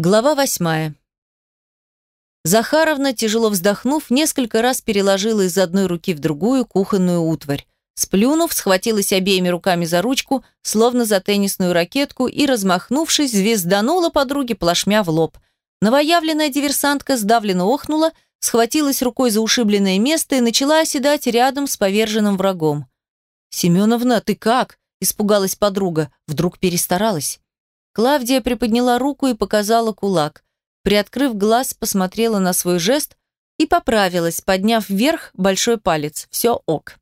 Глава восьмая. Захаровна, тяжело вздохнув, несколько раз переложила из одной руки в другую кухонную утварь. Сплюнув, схватилась обеими руками за ручку, словно за теннисную ракетку, и, размахнувшись, звезданула подруге плашмя в лоб. Новоявленная диверсантка сдавленно охнула, схватилась рукой за ушибленное место и начала оседать рядом с поверженным врагом. «Семеновна, ты как?» – испугалась подруга. Вдруг перестаралась. Клавдия приподняла руку и показала кулак. Приоткрыв глаз, посмотрела на свой жест и поправилась, подняв вверх большой палец. Все ок.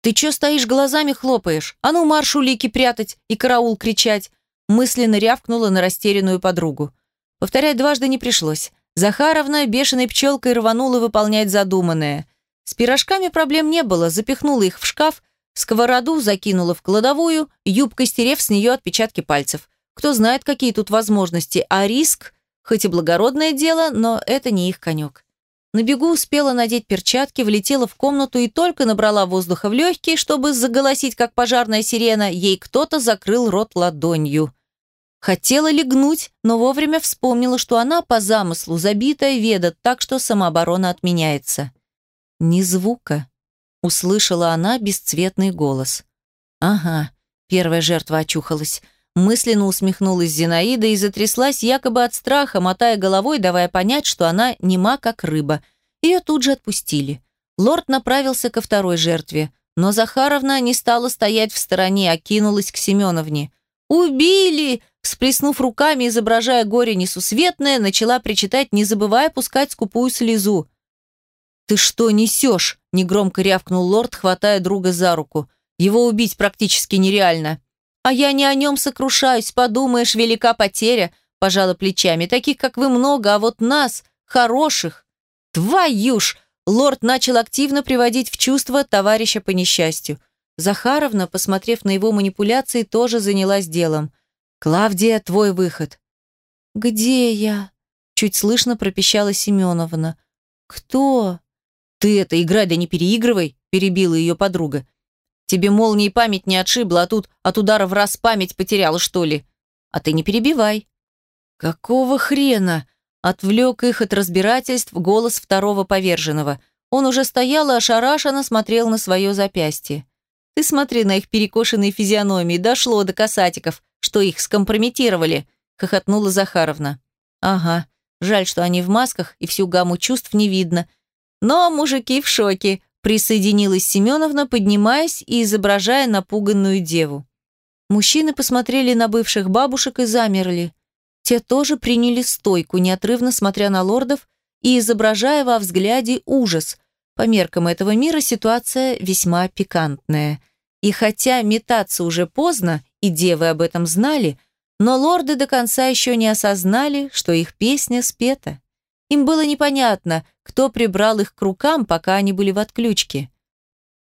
«Ты чё стоишь глазами хлопаешь? А ну марш улики прятать и караул кричать!» мысленно рявкнула на растерянную подругу. Повторять дважды не пришлось. Захаровна бешеной пчелкой рванула выполнять задуманное. С пирожками проблем не было, запихнула их в шкаф, сковороду закинула в кладовую, юбкой стерев с нее отпечатки пальцев. Кто знает, какие тут возможности, а риск, хоть и благородное дело, но это не их конек. На бегу успела надеть перчатки, влетела в комнату и только набрала воздуха в легкие, чтобы заголосить, как пожарная сирена, ей кто-то закрыл рот ладонью. Хотела легнуть, но вовремя вспомнила, что она по замыслу забитая веда, так что самооборона отменяется. «Ни звука», — услышала она бесцветный голос. «Ага», — первая жертва очухалась. Мысленно усмехнулась Зинаида и затряслась якобы от страха, мотая головой, давая понять, что она нема как рыба. Ее тут же отпустили. Лорд направился ко второй жертве, но Захаровна не стала стоять в стороне, а кинулась к Семеновне. «Убили!» Всплеснув руками, изображая горе несусветное, начала причитать, не забывая пускать скупую слезу. «Ты что несешь?» – негромко рявкнул лорд, хватая друга за руку. «Его убить практически нереально». «А я не о нем сокрушаюсь, подумаешь, велика потеря», – пожала плечами. «Таких, как вы, много, а вот нас, хороших». «Твою ж!» – лорд начал активно приводить в чувство товарища по несчастью. Захаровна, посмотрев на его манипуляции, тоже занялась делом. «Клавдия, твой выход». «Где я?» – чуть слышно пропищала Семеновна. «Кто?» «Ты это, играй, да не переигрывай», – перебила ее подруга. Тебе молнией память не отшибла, а тут от удара в раз память потеряла, что ли? А ты не перебивай». «Какого хрена?» Отвлек их от разбирательств голос второго поверженного. Он уже стоял и ошарашенно смотрел на свое запястье. «Ты смотри на их перекошенные физиономии, дошло до касатиков, что их скомпрометировали», — хохотнула Захаровна. «Ага, жаль, что они в масках, и всю гамму чувств не видно. Но мужики в шоке, Присоединилась Семеновна, поднимаясь и изображая напуганную деву. Мужчины посмотрели на бывших бабушек и замерли. Те тоже приняли стойку, неотрывно смотря на лордов и изображая во взгляде ужас. По меркам этого мира ситуация весьма пикантная. И хотя метаться уже поздно, и девы об этом знали, но лорды до конца еще не осознали, что их песня спета. Им было непонятно, кто прибрал их к рукам, пока они были в отключке.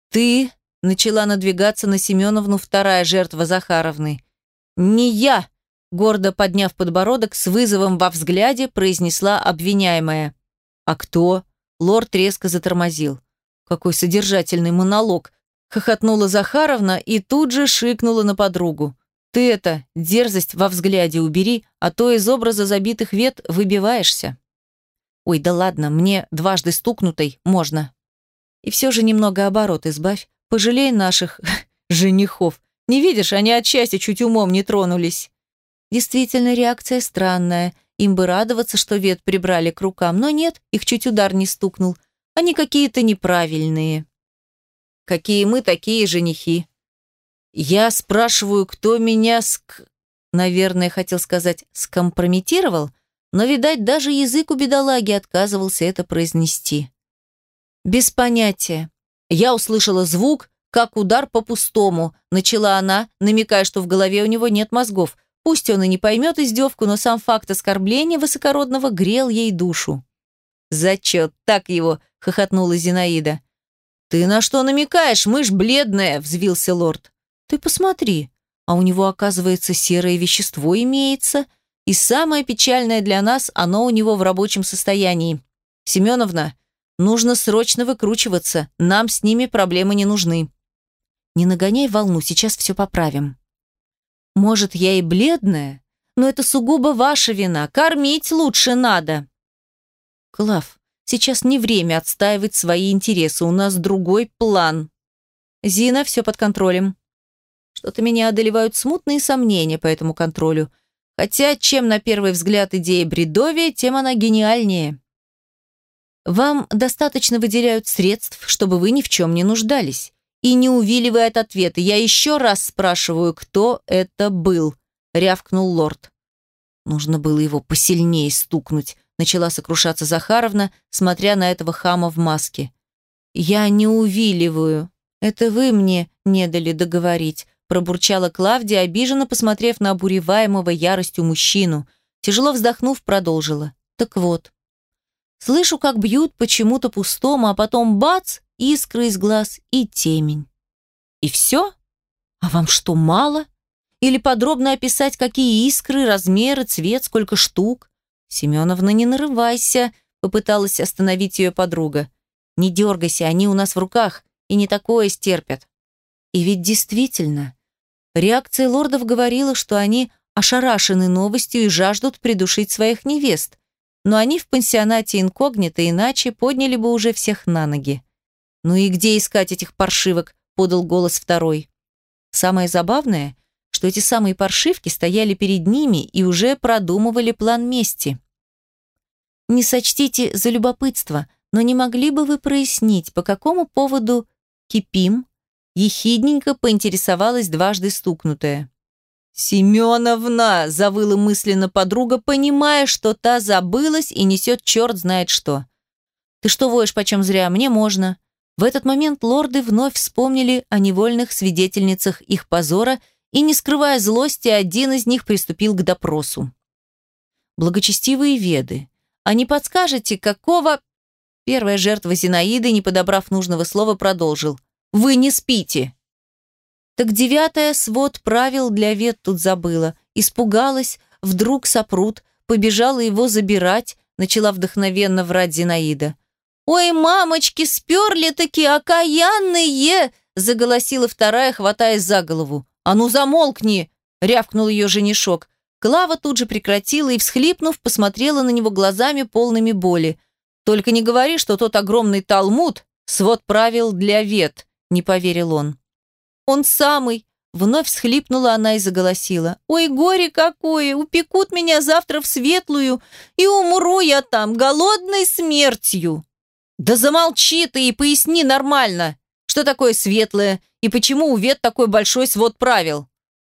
«Ты...» — начала надвигаться на Семеновну вторая жертва Захаровны. «Не я!» — гордо подняв подбородок, с вызовом во взгляде произнесла обвиняемая. «А кто?» — лорд резко затормозил. «Какой содержательный монолог!» — хохотнула Захаровна и тут же шикнула на подругу. «Ты это, дерзость во взгляде убери, а то из образа забитых вет выбиваешься». Ой, да ладно, мне дважды стукнутой можно. И все же немного оборот избавь. Пожалей наших женихов. Не видишь, они от счастья чуть умом не тронулись. Действительно, реакция странная. Им бы радоваться, что вет прибрали к рукам, но нет, их чуть удар не стукнул. Они какие-то неправильные. Какие мы, такие женихи. Я спрашиваю, кто меня ск... Наверное, хотел сказать, скомпрометировал? Но, видать, даже язык у бедолаги отказывался это произнести. «Без понятия. Я услышала звук, как удар по пустому», начала она, намекая, что в голове у него нет мозгов. Пусть он и не поймет издевку, но сам факт оскорбления высокородного грел ей душу. «Зачет, так его!» — хохотнула Зинаида. «Ты на что намекаешь, мышь бледная?» — взвился лорд. «Ты посмотри, а у него, оказывается, серое вещество имеется», и самое печальное для нас, оно у него в рабочем состоянии. Семеновна, нужно срочно выкручиваться, нам с ними проблемы не нужны. Не нагоняй волну, сейчас все поправим. Может, я и бледная, Но это сугубо ваша вина. Кормить лучше надо. Клав, сейчас не время отстаивать свои интересы. У нас другой план. Зина, все под контролем. Что-то меня одолевают смутные сомнения по этому контролю. Хотя, чем на первый взгляд идея бредовия, тем она гениальнее. Вам достаточно выделяют средств, чтобы вы ни в чем не нуждались. И не увиливая от ответа, я еще раз спрашиваю, кто это был, рявкнул лорд. Нужно было его посильнее стукнуть, начала сокрушаться Захаровна, смотря на этого хама в маске. Я не увиливаю. Это вы мне не дали договорить, пробурчала Клавдия, обиженно посмотрев на обуреваемого яростью мужчину. Тяжело вздохнув, продолжила. Так вот, слышу, как бьют почему-то пустому, а потом бац, искры из глаз и темень. И все? А вам что, мало? Или подробно описать, какие искры, размеры, цвет, сколько штук? Семеновна, не нарывайся, попыталась остановить ее подруга. Не дергайся, они у нас в руках, и не такое стерпят. И ведь действительно, реакция лордов говорила, что они ошарашены новостью и жаждут придушить своих невест, но они в пансионате инкогнито иначе подняли бы уже всех на ноги. «Ну и где искать этих паршивок?» – подал голос второй. Самое забавное, что эти самые паршивки стояли перед ними и уже продумывали план мести. «Не сочтите за любопытство, но не могли бы вы прояснить, по какому поводу кипим?» Ехидненько поинтересовалась дважды стукнутая. «Семеновна!» – завыла мысленно подруга, понимая, что та забылась и несет черт знает что. «Ты что воешь почем зря? Мне можно. В этот момент лорды вновь вспомнили о невольных свидетельницах их позора и, не скрывая злости, один из них приступил к допросу. «Благочестивые веды, а не подскажете, какого...» Первая жертва Зинаиды, не подобрав нужного слова, продолжил. «Вы не спите!» Так девятая свод правил для вед тут забыла. Испугалась, вдруг сопрут, побежала его забирать, начала вдохновенно врать Зинаида. «Ой, мамочки, сперли такие окаянные!» заголосила вторая, хватаясь за голову. «А ну замолкни!» — рявкнул ее женишок. Клава тут же прекратила и, всхлипнув, посмотрела на него глазами полными боли. «Только не говори, что тот огромный талмуд — свод правил для вет», — не поверил он. «Он самый!» — вновь всхлипнула она и заголосила. «Ой, горе какое! Упекут меня завтра в светлую, и умру я там голодной смертью!» «Да замолчи ты и поясни нормально, что такое светлое и почему у вет такой большой свод правил».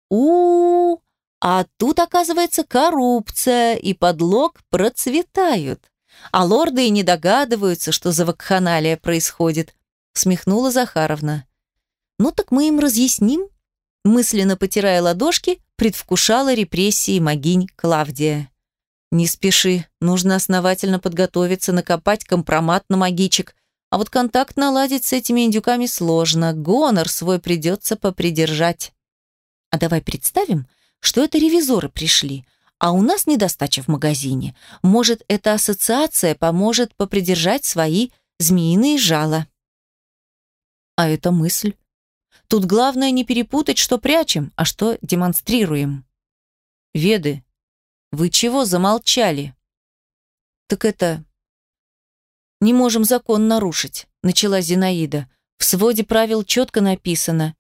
У, -у, -у а тут, оказывается, коррупция и подлог процветают. А лорды и не догадываются, что за вакханалия происходит, смехнула Захаровна. Ну так мы им разъясним. Мысленно потирая ладошки, предвкушала репрессии могинь Клавдия. Не спеши, нужно основательно подготовиться, накопать компромат на магичек. А вот контакт наладить с этими индюками сложно, гонор свой придется попридержать. А давай представим, что это ревизоры пришли, а у нас недостача в магазине. Может, эта ассоциация поможет попридержать свои змеиные жала. А это мысль. Тут главное не перепутать, что прячем, а что демонстрируем. Веды, вы чего замолчали? Так это... Не можем закон нарушить, начала Зинаида. В своде правил четко написано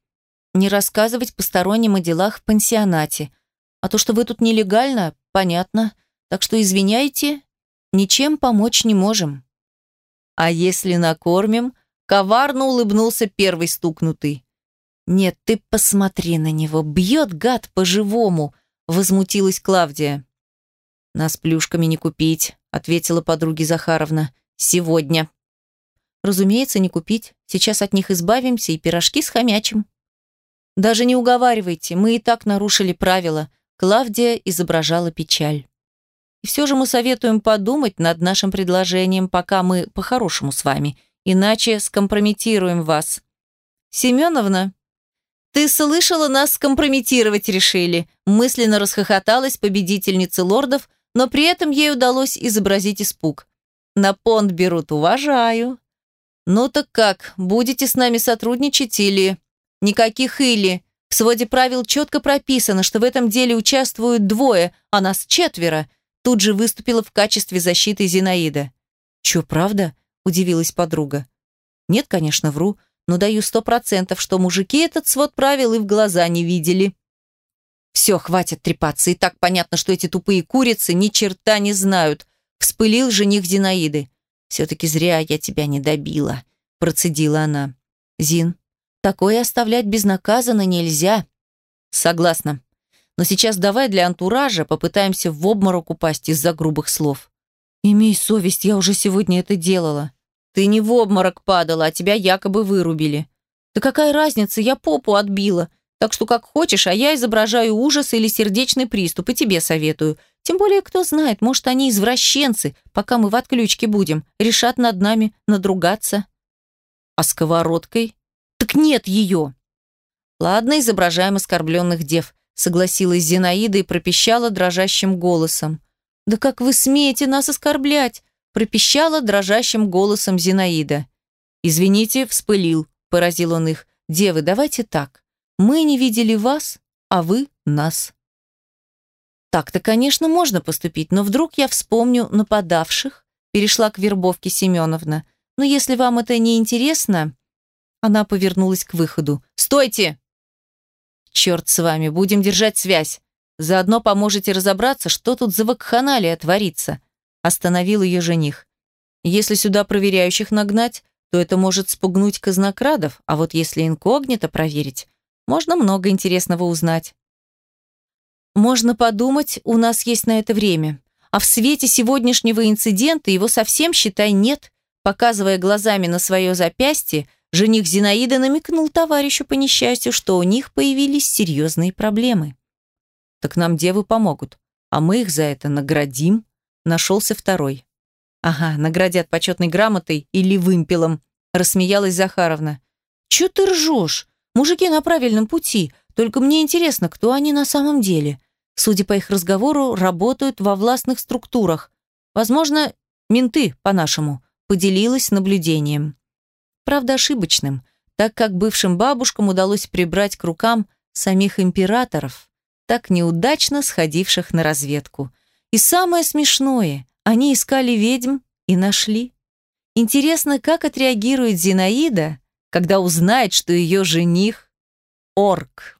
не рассказывать посторонним о делах в пансионате. А то, что вы тут нелегально, понятно. Так что извиняйте, ничем помочь не можем. А если накормим? Коварно улыбнулся первый стукнутый. Нет, ты посмотри на него, бьет гад по-живому, возмутилась Клавдия. «Нас плюшками не купить», — ответила подруге Захаровна. «Сегодня». «Разумеется, не купить. Сейчас от них избавимся и пирожки с хомячим». «Даже не уговаривайте, мы и так нарушили правила». Клавдия изображала печаль. «И все же мы советуем подумать над нашим предложением, пока мы по-хорошему с вами, иначе скомпрометируем вас». «Семеновна, ты слышала, нас скомпрометировать решили», мысленно расхохоталась победительница лордов, но при этом ей удалось изобразить испуг. «На понт берут, уважаю». «Ну так как, будете с нами сотрудничать или...» «Никаких или...» В своде правил четко прописано, что в этом деле участвуют двое, а нас четверо. Тут же выступила в качестве защиты Зинаида. «Чё, правда?» – удивилась подруга. «Нет, конечно, вру, но даю сто процентов, что мужики этот свод правил и в глаза не видели». «Все, хватит трепаться, и так понятно, что эти тупые курицы ни черта не знают», – вспылил жених Зинаиды. «Все-таки зря я тебя не добила», – процедила она. «Зин, такое оставлять безнаказанно нельзя». «Согласна. Но сейчас давай для антуража попытаемся в обморок упасть из-за грубых слов». «Имей совесть, я уже сегодня это делала». «Ты не в обморок падала, а тебя якобы вырубили». «Да какая разница, я попу отбила. Так что как хочешь, а я изображаю ужас или сердечный приступ, и тебе советую. Тем более, кто знает, может, они извращенцы, пока мы в отключке будем, решат над нами надругаться». «А сковородкой?» «Так нет ее!» «Ладно, изображаем оскорбленных дев», согласилась Зинаида и пропищала дрожащим голосом. «Да как вы смеете нас оскорблять?» Пропищала дрожащим голосом Зинаида. «Извините, вспылил», – поразил он их. «Девы, давайте так. Мы не видели вас, а вы нас». Так-то, конечно, можно поступить, но вдруг я вспомню нападавших, перешла к вербовке Семеновна. Но если вам это не интересно, она повернулась к выходу. «Стойте!» «Черт с вами, будем держать связь. Заодно поможете разобраться, что тут за вакханалия творится», остановил ее жених. «Если сюда проверяющих нагнать, то это может спугнуть казнокрадов, а вот если инкогнито проверить, можно много интересного узнать». «Можно подумать, у нас есть на это время. А в свете сегодняшнего инцидента его совсем, считай, нет», показывая глазами на свое запястье, жених Зинаиды намекнул товарищу по несчастью, что у них появились серьезные проблемы. «Так нам девы помогут, а мы их за это наградим», Нашелся второй. «Ага, наградят почетной грамотой или вымпелом», рассмеялась Захаровна. «Чё ты ржешь? Мужики на правильном пути. Только мне интересно, кто они на самом деле. Судя по их разговору, работают во властных структурах. Возможно, менты, по-нашему», поделилась наблюдением. Правда, ошибочным, так как бывшим бабушкам удалось прибрать к рукам самих императоров, так неудачно сходивших на разведку – и самое смешное, они искали ведьм и нашли. Интересно, как отреагирует Зинаида, когда узнает, что ее жених – орк.